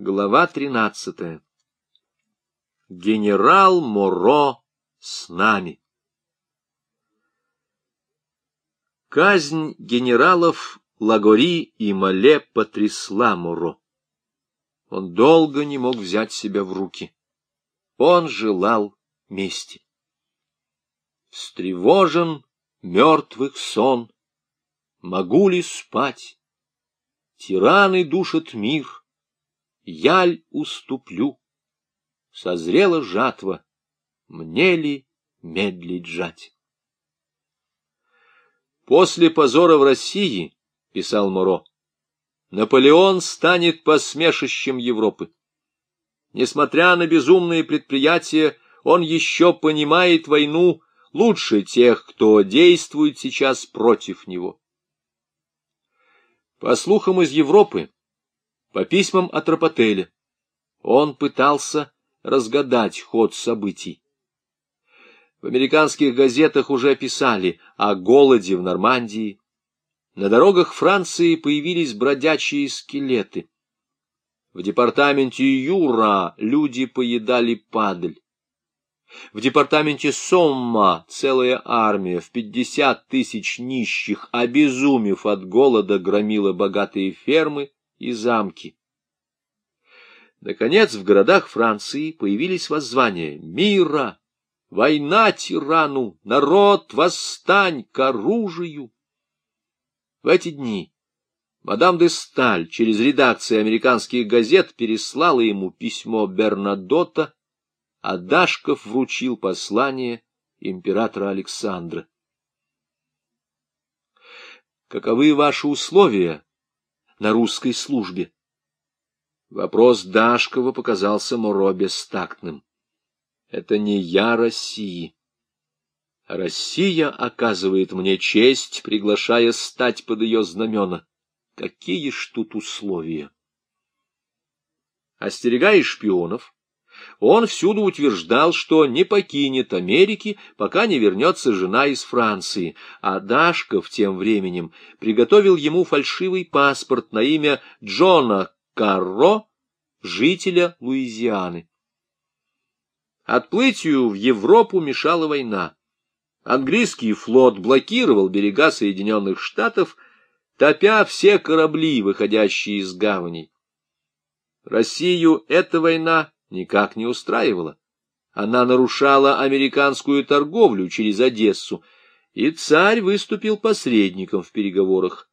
Глава тринадцатая. Генерал Моро с нами. Казнь генералов Лагори и Мале потрясла Моро. Он долго не мог взять себя в руки. Он желал мести. Встревожен мертвых сон. Могу ли спать? Тираны душат мир яль уступлю. Созрела жатва, мне ли медлить жать? После позора в России, — писал Моро, — Наполеон станет посмешищем Европы. Несмотря на безумные предприятия, он еще понимает войну лучше тех, кто действует сейчас против него. По слухам из Европы, по письмам от Рапотеля. Он пытался разгадать ход событий. В американских газетах уже писали о голоде в Нормандии. На дорогах Франции появились бродячие скелеты. В департаменте Юра люди поедали падаль. В департаменте Сомма целая армия в пятьдесят тысяч нищих, обезумев от голода, громила богатые фермы и замки. Наконец, в городах Франции появились воззвания «Мира! Война тирану! Народ, восстань к оружию!» В эти дни мадам де Сталь через редакции американских газет переслала ему письмо Бернадота, а Дашков вручил послание императора Александра. «Каковы ваши условия на русской службе?» Вопрос Дашкова показался Моро бестактным. Это не я России. Россия оказывает мне честь, приглашая стать под ее знамена. Какие ж тут условия? Остерегая шпионов, он всюду утверждал, что не покинет Америки, пока не вернется жена из Франции, а Дашков тем временем приготовил ему фальшивый паспорт на имя Джона Карро, жителя Луизианы. Отплытию в Европу мешала война. Английский флот блокировал берега Соединенных Штатов, топя все корабли, выходящие из гаваней. Россию эта война никак не устраивала. Она нарушала американскую торговлю через Одессу, и царь выступил посредником в переговорах.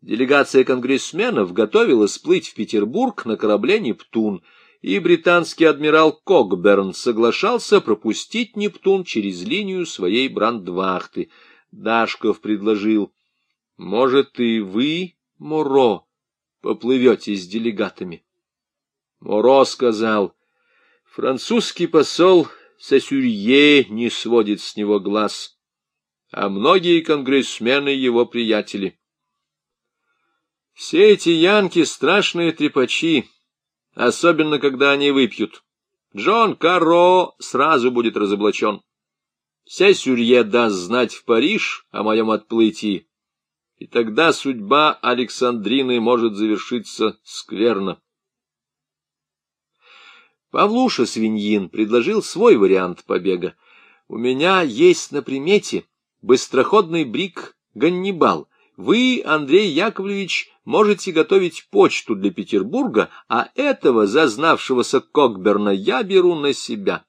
Делегация конгрессменов готовилась сплыть в Петербург на корабле «Нептун», и британский адмирал Кокберн соглашался пропустить «Нептун» через линию своей брандвахты. Дашков предложил, «Может, и вы, Моро, поплывете с делегатами?» Моро сказал, «Французский посол Сосюрье не сводит с него глаз, а многие конгрессмены его приятели». Все эти янки — страшные трепачи, особенно когда они выпьют. Джон Карро сразу будет разоблачен. Вся Сюрье даст знать в Париж о моем отплытии, и тогда судьба Александрины может завершиться скверно. Павлуша Свиньин предложил свой вариант побега. У меня есть на примете быстроходный брик «Ганнибал». Вы, Андрей Яковлевич, можете готовить почту для Петербурга, а этого зазнавшегося Кокберна я беру на себя.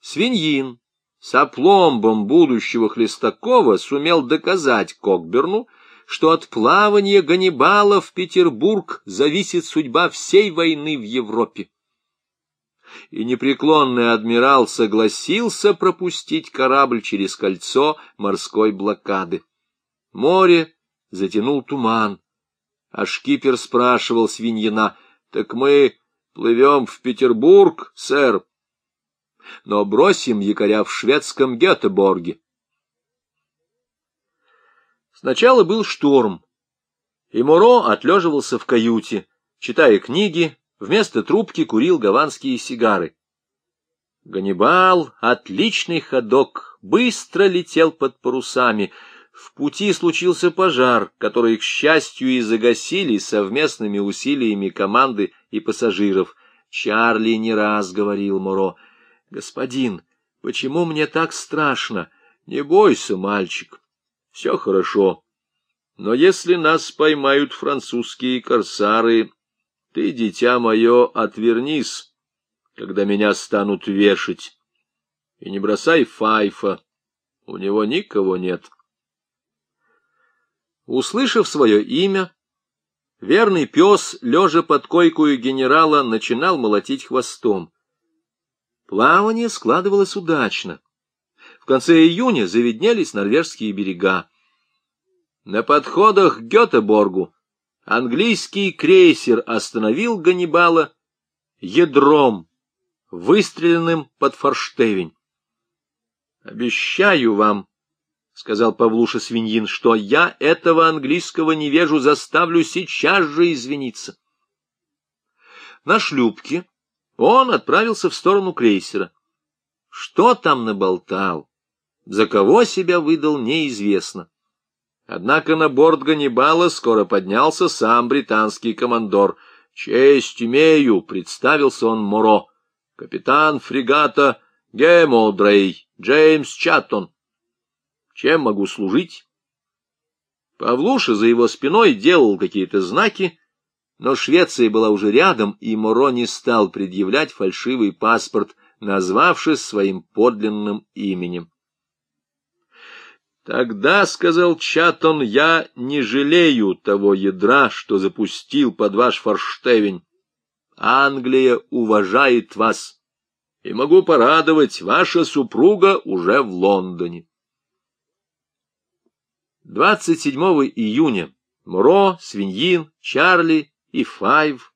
Свиньин с опломбом будущего Хлестакова сумел доказать Кокберну, что от плавания Ганнибала в Петербург зависит судьба всей войны в Европе. И непреклонный адмирал согласился пропустить корабль через кольцо морской блокады. Море затянул туман. А шкипер спрашивал свиньина, «Так мы плывем в Петербург, сэр, но бросим якоря в шведском Гетеборге». Сначала был шторм, и Муро отлеживался в каюте, читая книги, вместо трубки курил гаванские сигары. Ганнибал, отличный ходок, быстро летел под парусами — В пути случился пожар, который, к счастью, и загасили совместными усилиями команды и пассажиров. Чарли не раз говорил Моро, «Господин, почему мне так страшно? Не бойся, мальчик, все хорошо. Но если нас поймают французские корсары, ты, дитя мое, отвернись, когда меня станут вешать, и не бросай Файфа, у него никого нет». Услышав свое имя, верный пес, лежа под койкою генерала, начинал молотить хвостом. Плавание складывалось удачно. Конце июня заведнелись норвежские берега. На подходах к Гетеборгу английский крейсер остановил Ганнибала ядром, выстреленным под форштевень. «Обещаю вам», — сказал Павлуша Свиньин, — что я этого английского невежу заставлю сейчас же извиниться. На шлюпке он отправился в сторону крейсера. Что там наболтал, за кого себя выдал, неизвестно. Однако на борт Ганнибала скоро поднялся сам британский командор. «Честь имею», — представился он Моро, — «капитан фрегата Гемолдрей, Джеймс Чаттон». Чем могу служить? Павлуша за его спиной делал какие-то знаки, но Швеция была уже рядом, и Моро не стал предъявлять фальшивый паспорт, назвавшись своим подлинным именем. «Тогда, — сказал Чатон, — я не жалею того ядра, что запустил под ваш форштевень. Англия уважает вас, и могу порадовать, ваша супруга уже в Лондоне». 27 июня Муро, Свиньин, Чарли и Файв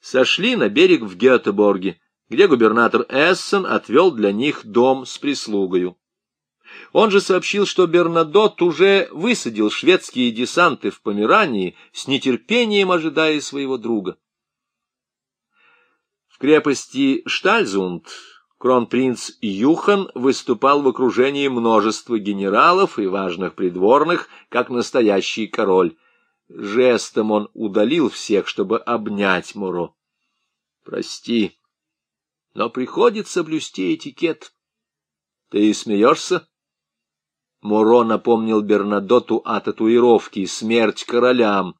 сошли на берег в Гетеборге, где губернатор Эссен отвел для них дом с прислугою. Он же сообщил, что Бернадот уже высадил шведские десанты в Померании, с нетерпением ожидая своего друга. В крепости Штальзунд Кронпринц Юхан выступал в окружении множества генералов и важных придворных, как настоящий король. Жестом он удалил всех, чтобы обнять Муро. «Прости, но приходится блюсти этикет. Ты смеешься?» Муро напомнил Бернадоту о татуировке «Смерть королям»,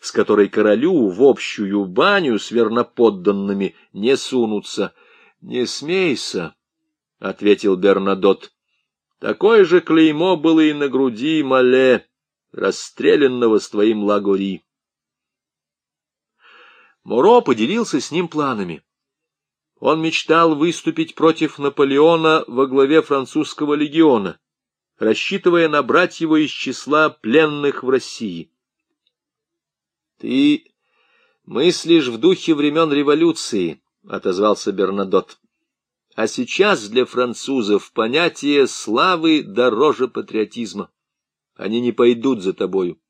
с которой королю в общую баню с верноподданными не сунутся — не смейся, — ответил Бернадот. Такое же клеймо было и на груди Мале, расстрелянного с твоим Лагори. Моро поделился с ним планами. Он мечтал выступить против Наполеона во главе французского легиона, рассчитывая набрать его из числа пленных в России. — Ты мыслишь в духе времен революции, — отозвался Бернадот. А сейчас для французов понятие славы дороже патриотизма. Они не пойдут за тобою.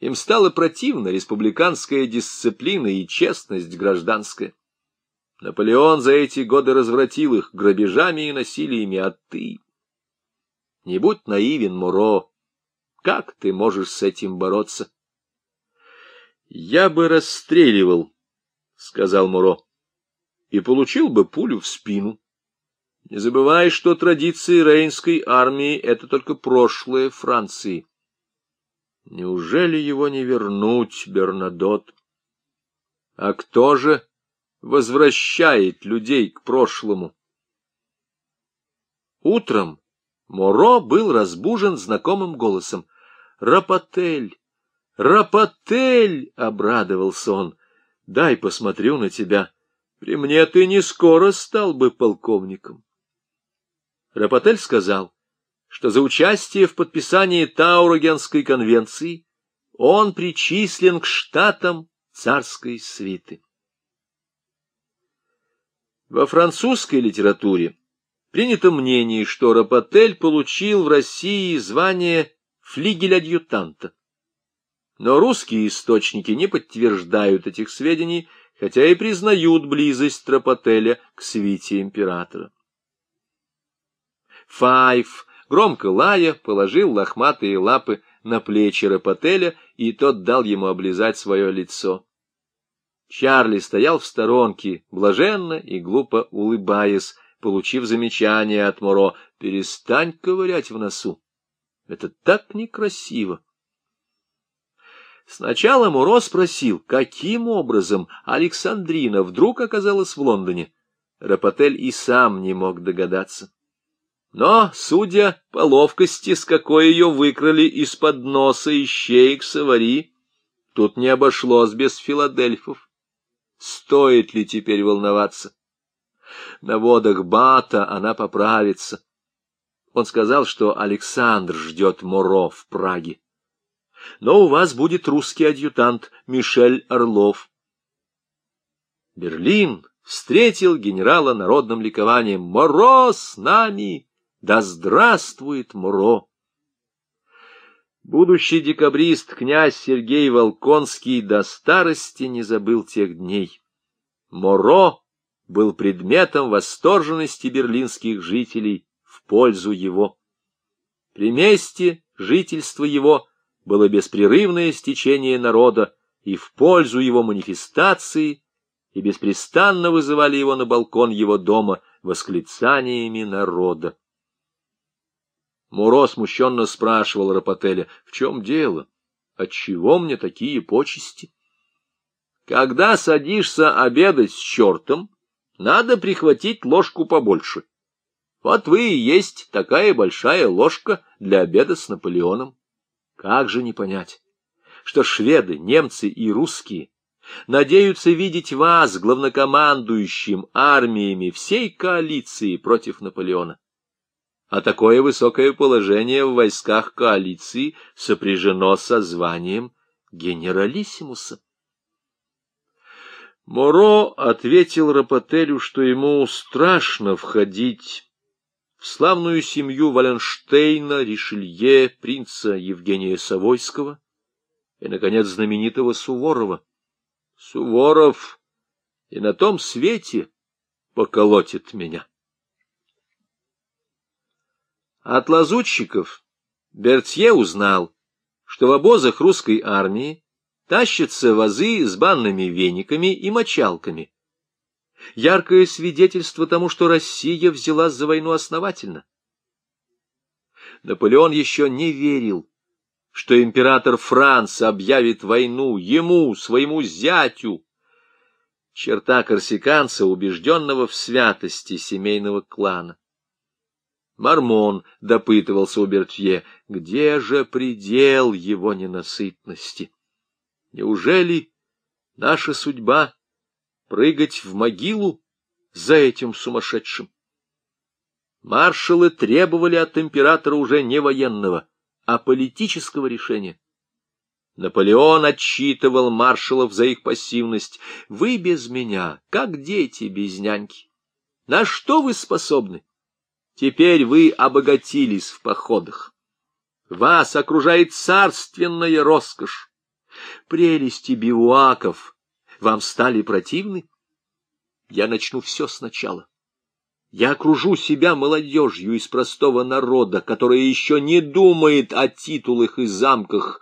Им стало противна республиканская дисциплина и честность гражданская. Наполеон за эти годы развратил их грабежами и насилиями, а ты... Не будь наивен, Муро. Как ты можешь с этим бороться? — Я бы расстреливал, — сказал Муро и получил бы пулю в спину. Не забывай, что традиции Рейнской армии — это только прошлое Франции. Неужели его не вернуть, Бернадот? А кто же возвращает людей к прошлому? Утром Моро был разбужен знакомым голосом. «Рапотель! Рапотель!» — обрадовался он. «Дай посмотрю на тебя». При мне ты не скоро стал бы полковником. Рапотель сказал, что за участие в подписании Таурогенской конвенции он причислен к штатам царской свиты. Во французской литературе принято мнение, что Рапотель получил в России звание флигель-адъютанта. Но русские источники не подтверждают этих сведений, хотя и признают близость Тропотеля к свите императора. Файв, громко лая, положил лохматые лапы на плечи Рапотеля, и тот дал ему облизать свое лицо. Чарли стоял в сторонке, блаженно и глупо улыбаясь, получив замечание от Моро «Перестань ковырять в носу. Это так некрасиво». Сначала Муро спросил, каким образом Александрина вдруг оказалась в Лондоне. Рапотель и сам не мог догадаться. Но, судя по ловкости, с какой ее выкрали из-под носа ищеек савари, тут не обошлось без филадельфов. Стоит ли теперь волноваться? На водах Бата она поправится. Он сказал, что Александр ждет Моро в Праге. Но у вас будет русский адъютант Мишель Орлов. Берлин встретил генерала народным ликованием. «Моро с нами!» Да здравствует Муро! Будущий декабрист князь Сергей Волконский до старости не забыл тех дней. Моро был предметом восторженности берлинских жителей в пользу его. При месте жительства его было беспрерывное стечение народа, и в пользу его манифестации, и беспрестанно вызывали его на балкон его дома восклицаниями народа. Муро смущенно спрашивал Рапотеля, в чем дело? Отчего мне такие почести? Когда садишься обедать с чертом, надо прихватить ложку побольше. Вот вы и есть такая большая ложка для обеда с Наполеоном. Как же не понять, что шведы, немцы и русские надеются видеть вас главнокомандующим армиями всей коалиции против Наполеона а такое высокое положение в войсках коалиции сопряжено со званием генералиссимуса. Моро ответил Рапотелю, что ему страшно входить в славную семью Валенштейна, Ришелье, принца Евгения Савойского и, наконец, знаменитого Суворова. Суворов и на том свете поколотит меня. От лазутчиков Бертье узнал, что в обозах русской армии тащатся вазы с банными вениками и мочалками. Яркое свидетельство тому, что Россия взялась за войну основательно. Наполеон еще не верил, что император Франц объявит войну ему, своему зятю. Черта корсиканца, убежденного в святости семейного клана. Мармон допытывался у Бертье, где же предел его ненасытности? Неужели наша судьба — прыгать в могилу за этим сумасшедшим? Маршалы требовали от императора уже не военного, а политического решения. Наполеон отчитывал маршалов за их пассивность. «Вы без меня, как дети без няньки. На что вы способны? Теперь вы обогатились в походах. Вас окружает царственная роскошь. Прелести бивуаков вам стали противны? Я начну все сначала. Я окружу себя молодежью из простого народа, которая еще не думает о титулах и замках.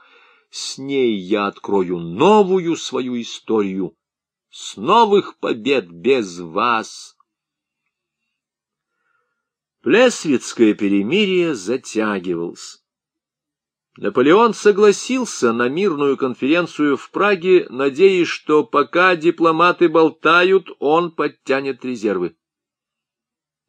С ней я открою новую свою историю, с новых побед без вас. Плесвицкое перемирие затягивалось. Наполеон согласился на мирную конференцию в Праге, надеясь, что пока дипломаты болтают, он подтянет резервы.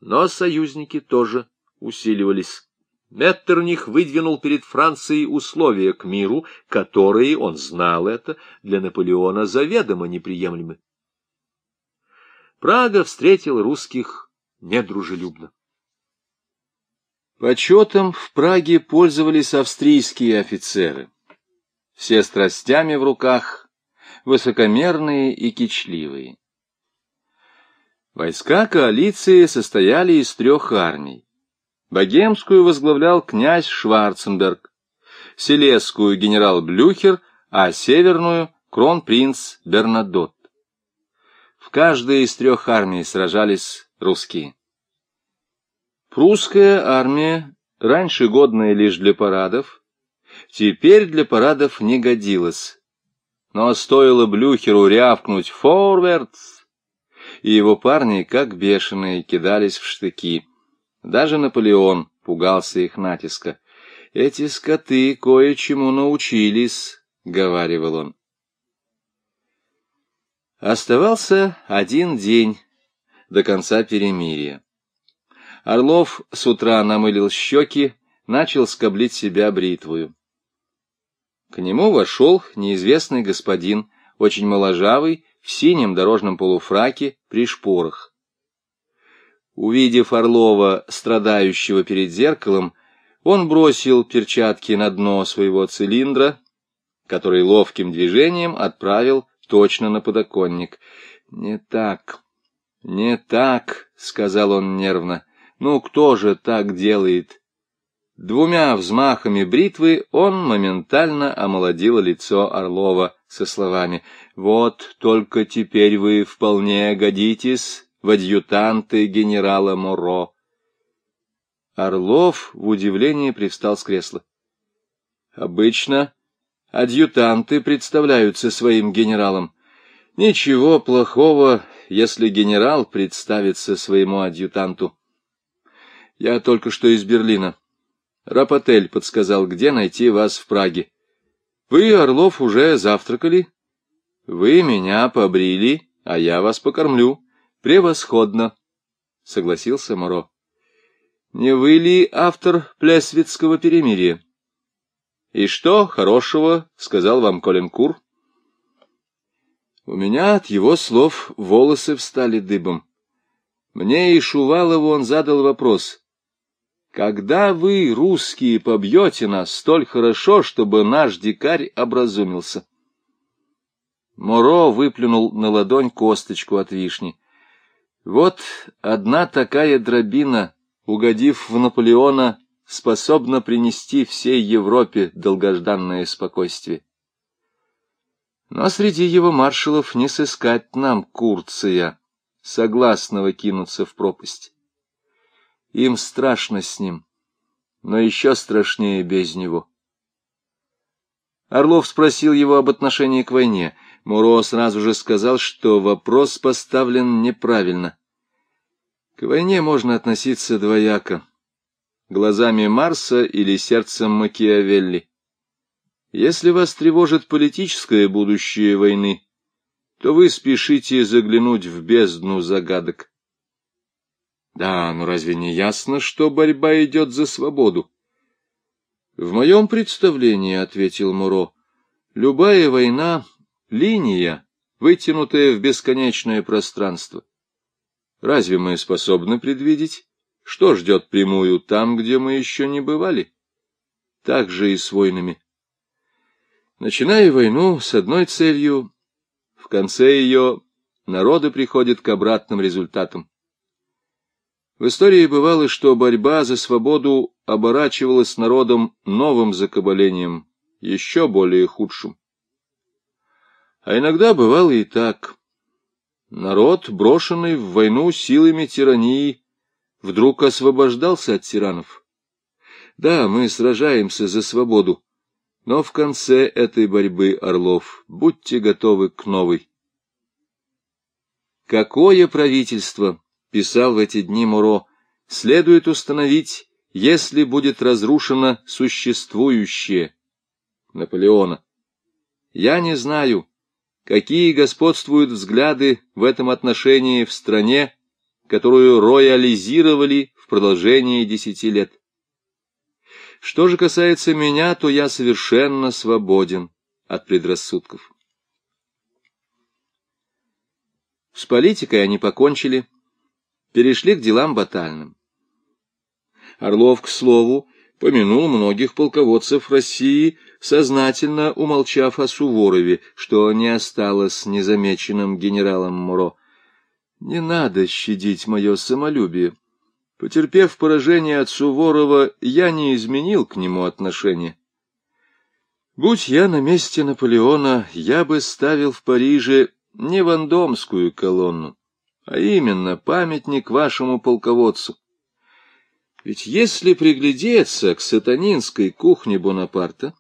Но союзники тоже усиливались. Меттерних выдвинул перед Францией условия к миру, которые, он знал это, для Наполеона заведомо неприемлемы. Прага встретил русских недружелюбно. Почетом в Праге пользовались австрийские офицеры. Все страстями в руках, высокомерные и кичливые. Войска коалиции состояли из трех армий. Богемскую возглавлял князь Шварценберг, Селесскую генерал Блюхер, а северную — кронпринц Бернадот. В каждой из трех армий сражались русские. Прусская армия раньше годное лишь для парадов, теперь для парадов не годилось. Но стоило Блюхеру рявкнуть «Форвардс!» и его парни, как бешеные, кидались в штыки. Даже Наполеон пугался их натиска. «Эти скоты кое-чему научились», — говаривал он. Оставался один день до конца перемирия. Орлов с утра намылил щеки, начал скоблить себя бритвою. К нему вошел неизвестный господин, очень моложавый, в синем дорожном полуфраке при шпорах. Увидев Орлова, страдающего перед зеркалом, он бросил перчатки на дно своего цилиндра, который ловким движением отправил точно на подоконник. «Не так, не так», — сказал он нервно. «Ну, кто же так делает?» Двумя взмахами бритвы он моментально омолодил лицо Орлова со словами «Вот только теперь вы вполне годитесь в адъютанты генерала Моро». Орлов в удивлении привстал с кресла. «Обычно адъютанты представляются своим генералом. Ничего плохого, если генерал представится своему адъютанту. Я только что из Берлина. Рапотель подсказал, где найти вас в Праге. Вы, Орлов, уже завтракали? Вы меня побрили, а я вас покормлю. Превосходно, — согласился Моро. Не вы ли автор Плесвицкого перемирия? И что хорошего, — сказал вам Коленкур? У меня от его слов волосы встали дыбом. Мне и Шувалову он задал вопрос — когда вы, русские, побьете нас столь хорошо, чтобы наш дикарь образумился? Моро выплюнул на ладонь косточку от вишни. Вот одна такая дробина, угодив в Наполеона, способна принести всей Европе долгожданное спокойствие. Но среди его маршалов не сыскать нам Курция, согласного кинуться в пропасть. Им страшно с ним, но еще страшнее без него. Орлов спросил его об отношении к войне. Муро сразу же сказал, что вопрос поставлен неправильно. К войне можно относиться двояко. Глазами Марса или сердцем Макиавелли. Если вас тревожит политическое будущее войны, то вы спешите заглянуть в бездну загадок. Да, но разве не ясно, что борьба идет за свободу? В моем представлении, — ответил Муро, — любая война — линия, вытянутая в бесконечное пространство. Разве мы способны предвидеть, что ждет прямую там, где мы еще не бывали? Так же и с войнами. Начиная войну с одной целью, в конце ее народы приходят к обратным результатам. В истории бывало, что борьба за свободу оборачивалась народом новым закабалением, еще более худшим. А иногда бывало и так. Народ, брошенный в войну силами тирании, вдруг освобождался от тиранов. Да, мы сражаемся за свободу, но в конце этой борьбы, Орлов, будьте готовы к новой. Какое правительство? Писал в эти дни Муро, следует установить, если будет разрушено существующее Наполеона. Я не знаю, какие господствуют взгляды в этом отношении в стране, которую роялизировали в продолжении десяти лет. Что же касается меня, то я совершенно свободен от предрассудков. С политикой они покончили, перешли к делам батальным. Орлов, к слову, помянул многих полководцев России, сознательно умолчав о Суворове, что не осталось незамеченным генералом Муро. «Не надо щадить мое самолюбие. Потерпев поражение от Суворова, я не изменил к нему отношения. Будь я на месте Наполеона, я бы ставил в Париже не вандомскую колонну, а именно памятник вашему полководцу. Ведь если приглядеться к сатанинской кухне Бонапарта,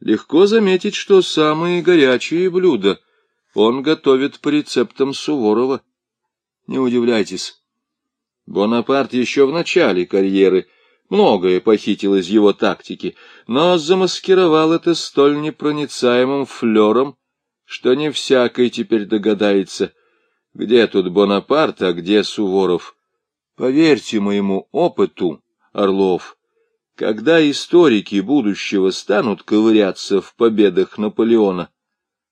легко заметить, что самые горячие блюда он готовит по рецептам Суворова. Не удивляйтесь. Бонапарт еще в начале карьеры многое похитил из его тактики, но замаскировал это столь непроницаемым флером, что не всякий теперь догадается, где тут Бонапарт, а где Суворов. Поверьте моему опыту, Орлов, когда историки будущего станут ковыряться в победах Наполеона,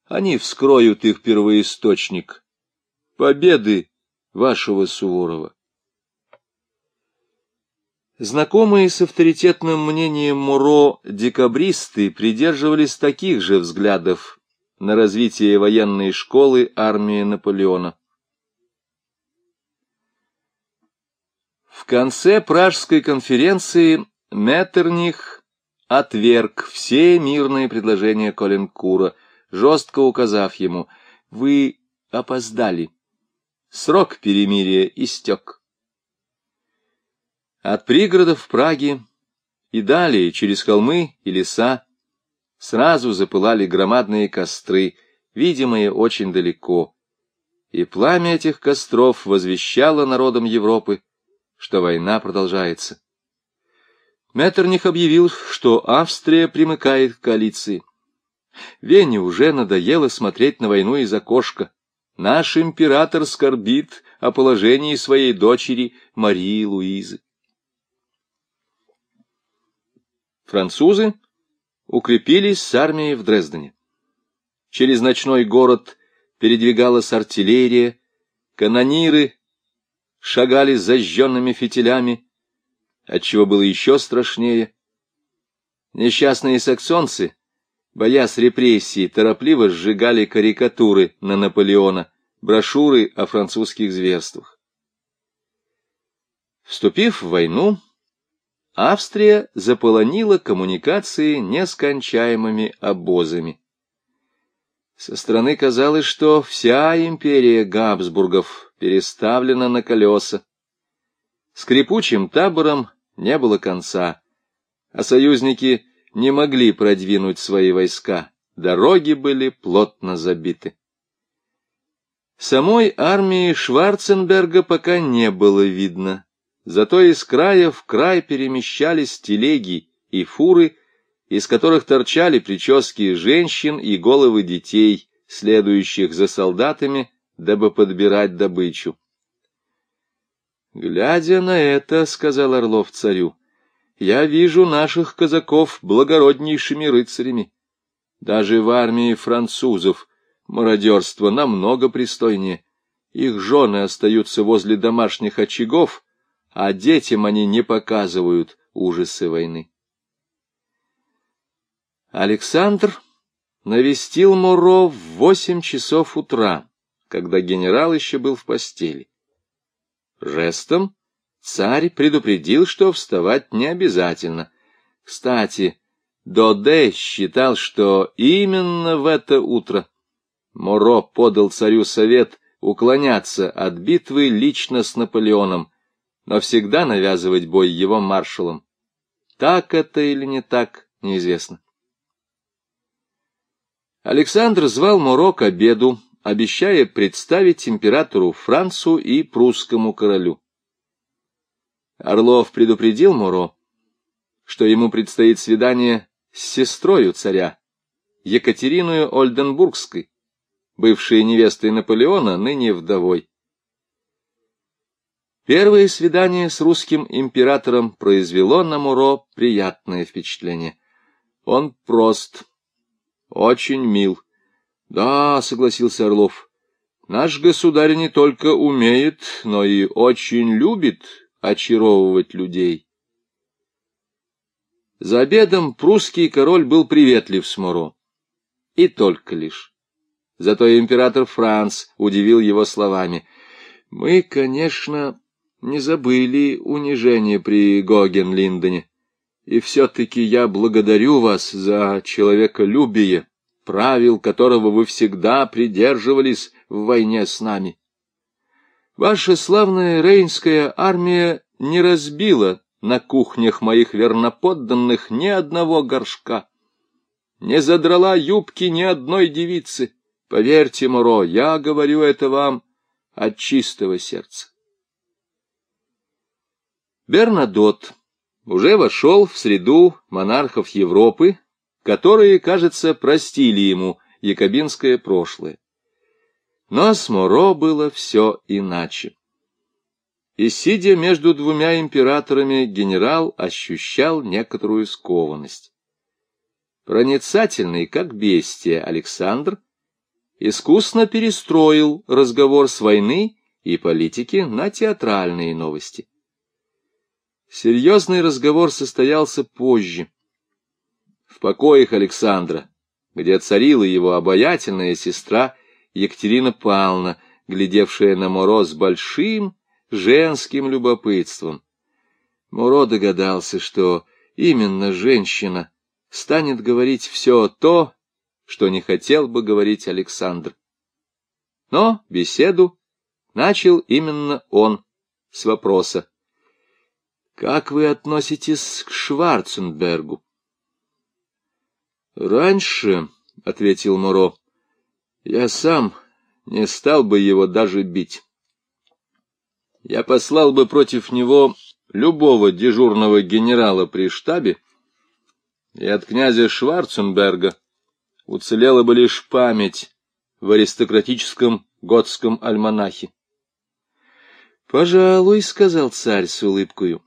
они вскроют их первоисточник. Победы вашего Суворова. Знакомые с авторитетным мнением Муро декабристы придерживались таких же взглядов на развитие военной школы армии Наполеона. В конце Пражской конференции Меттерних отверг все мирные предложения Коленкура, жестко указав ему, «Вы опоздали. Срок перемирия истек». От пригородов Праги и далее через холмы и леса сразу запылали громадные костры, видимые очень далеко, и пламя этих костров возвещало народам Европы, что война продолжается. Меттерних объявил, что Австрия примыкает к коалиции. Вене уже надоело смотреть на войну из окошка. Наш император скорбит о положении своей дочери Марии Луизы. Французы укрепились с армией в Дрездене. Через ночной город передвигалась артиллерия, канониры шагали с зажженными фитилями, отчего было еще страшнее. Несчастные саксонцы, боясь репрессий, торопливо сжигали карикатуры на Наполеона, брошюры о французских зверствах. Вступив в войну, Австрия заполонила коммуникации нескончаемыми обозами. Со стороны казалось, что вся империя Габсбургов переставлена на колеса. Скрипучим табором не было конца, а союзники не могли продвинуть свои войска, дороги были плотно забиты. Самой армии Шварценберга пока не было видно, зато из края в край перемещались телеги и фуры, из которых торчали прически женщин и головы детей, следующих за солдатами, дабы подбирать добычу. «Глядя на это, — сказал Орлов царю, — я вижу наших казаков благороднейшими рыцарями. Даже в армии французов мародерство намного пристойнее. Их жены остаются возле домашних очагов, а детям они не показывают ужасы войны. Александр навестил Муро в восемь часов утра когда генерал еще был в постели. Жестом царь предупредил, что вставать не обязательно. Кстати, Доде считал, что именно в это утро Моро подал царю совет уклоняться от битвы лично с Наполеоном, но всегда навязывать бой его маршалам. Так это или не так, неизвестно. Александр звал Моро к обеду, обещая представить императору Францу и прусскому королю. Орлов предупредил Муро, что ему предстоит свидание с сестрою царя, Екатериной Ольденбургской, бывшей невестой Наполеона, ныне вдовой. Первое свидание с русским императором произвело на Муро приятное впечатление. Он прост, очень мил, — Да, — согласился Орлов, — наш государь не только умеет, но и очень любит очаровывать людей. За обедом прусский король был приветлив с Моро. И только лишь. Зато император Франц удивил его словами. «Мы, конечно, не забыли унижение при Гоген-Линдене, и все-таки я благодарю вас за человеколюбие» правил которого вы всегда придерживались в войне с нами. Ваша славная рейнская армия не разбила на кухнях моих верноподданных ни одного горшка. Не задрала юбки ни одной девицы. Поверьте, Моро, я говорю это вам от чистого сердца. Бернадот уже вошел в среду монархов Европы, которые, кажется, простили ему якобинское прошлое. Но с Моро было все иначе. И, сидя между двумя императорами, генерал ощущал некоторую скованность. Проницательный, как бестия, Александр искусно перестроил разговор с войны и политики на театральные новости. Серьезный разговор состоялся позже. В покоях Александра, где царила его обаятельная сестра Екатерина Павловна, глядевшая на Моро с большим женским любопытством. Моро догадался, что именно женщина станет говорить все то, что не хотел бы говорить Александр. Но беседу начал именно он с вопроса. Как вы относитесь к Шварценбергу? Раньше, — ответил Моро, — я сам не стал бы его даже бить. Я послал бы против него любого дежурного генерала при штабе, и от князя Шварценберга уцелела бы лишь память в аристократическом готском альманахе. — Пожалуй, — сказал царь с улыбкою,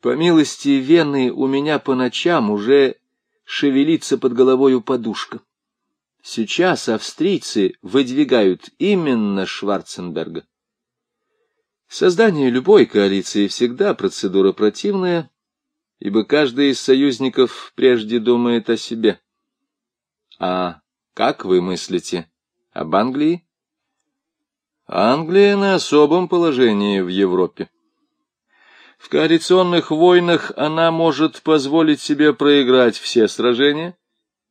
по милости Вены у меня по ночам уже шевелится под головою подушка. Сейчас австрийцы выдвигают именно Шварценберга. Создание любой коалиции всегда процедура противная, ибо каждый из союзников прежде думает о себе. А как вы мыслите об Англии? Англия на особом положении в Европе. В коалиционных войнах она может позволить себе проиграть все сражения,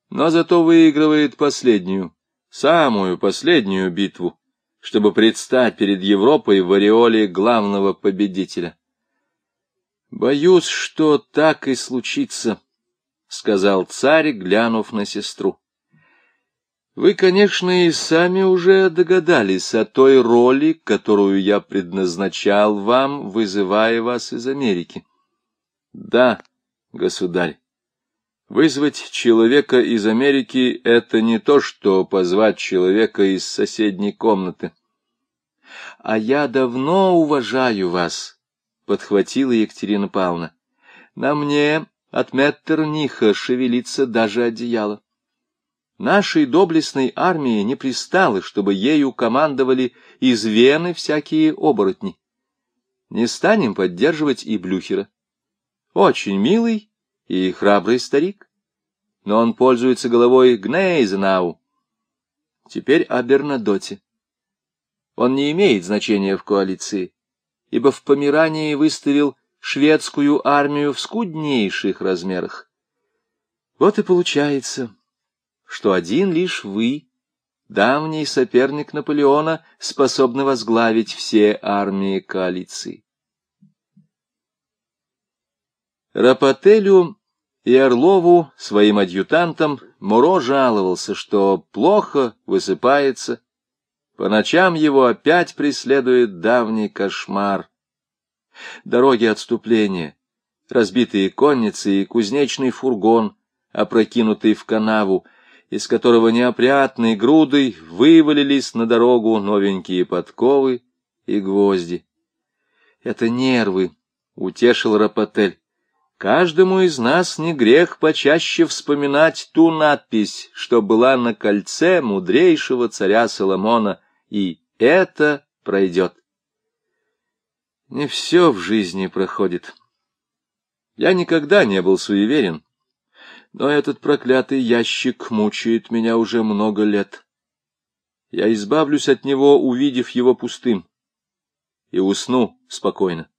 но зато выигрывает последнюю, самую последнюю битву, чтобы предстать перед Европой в ореоле главного победителя. «Боюсь, что так и случится», — сказал царь, глянув на сестру. Вы, конечно, и сами уже догадались о той роли, которую я предназначал вам, вызывая вас из Америки. Да, государь, вызвать человека из Америки — это не то, что позвать человека из соседней комнаты. А я давно уважаю вас, — подхватила Екатерина Павловна. На мне от Меттерниха шевелится даже одеяло. Нашей доблестной армии не пристало, чтобы ею командовали из Вены всякие оборотни. Не станем поддерживать и Блюхера. Очень милый и храбрый старик, но он пользуется головой Гнейзенау. Теперь о Бернадоте. Он не имеет значения в коалиции, ибо в Померании выставил шведскую армию в скуднейших размерах. Вот и получается, что один лишь вы, давний соперник Наполеона, способны возглавить все армии коалиции. Рапотелю и Орлову, своим адъютантам, Муро жаловался, что плохо высыпается, по ночам его опять преследует давний кошмар. Дороги отступления, разбитые конницы и кузнечный фургон, опрокинутый в канаву — из которого неопрятной грудой вывалились на дорогу новенькие подковы и гвозди. «Это нервы», — утешил Рапотель. «Каждому из нас не грех почаще вспоминать ту надпись, что была на кольце мудрейшего царя Соломона, и это пройдет». Не все в жизни проходит. Я никогда не был суеверен, но этот проклятый ящик мучает меня уже много лет. Я избавлюсь от него, увидев его пустым, и усну спокойно.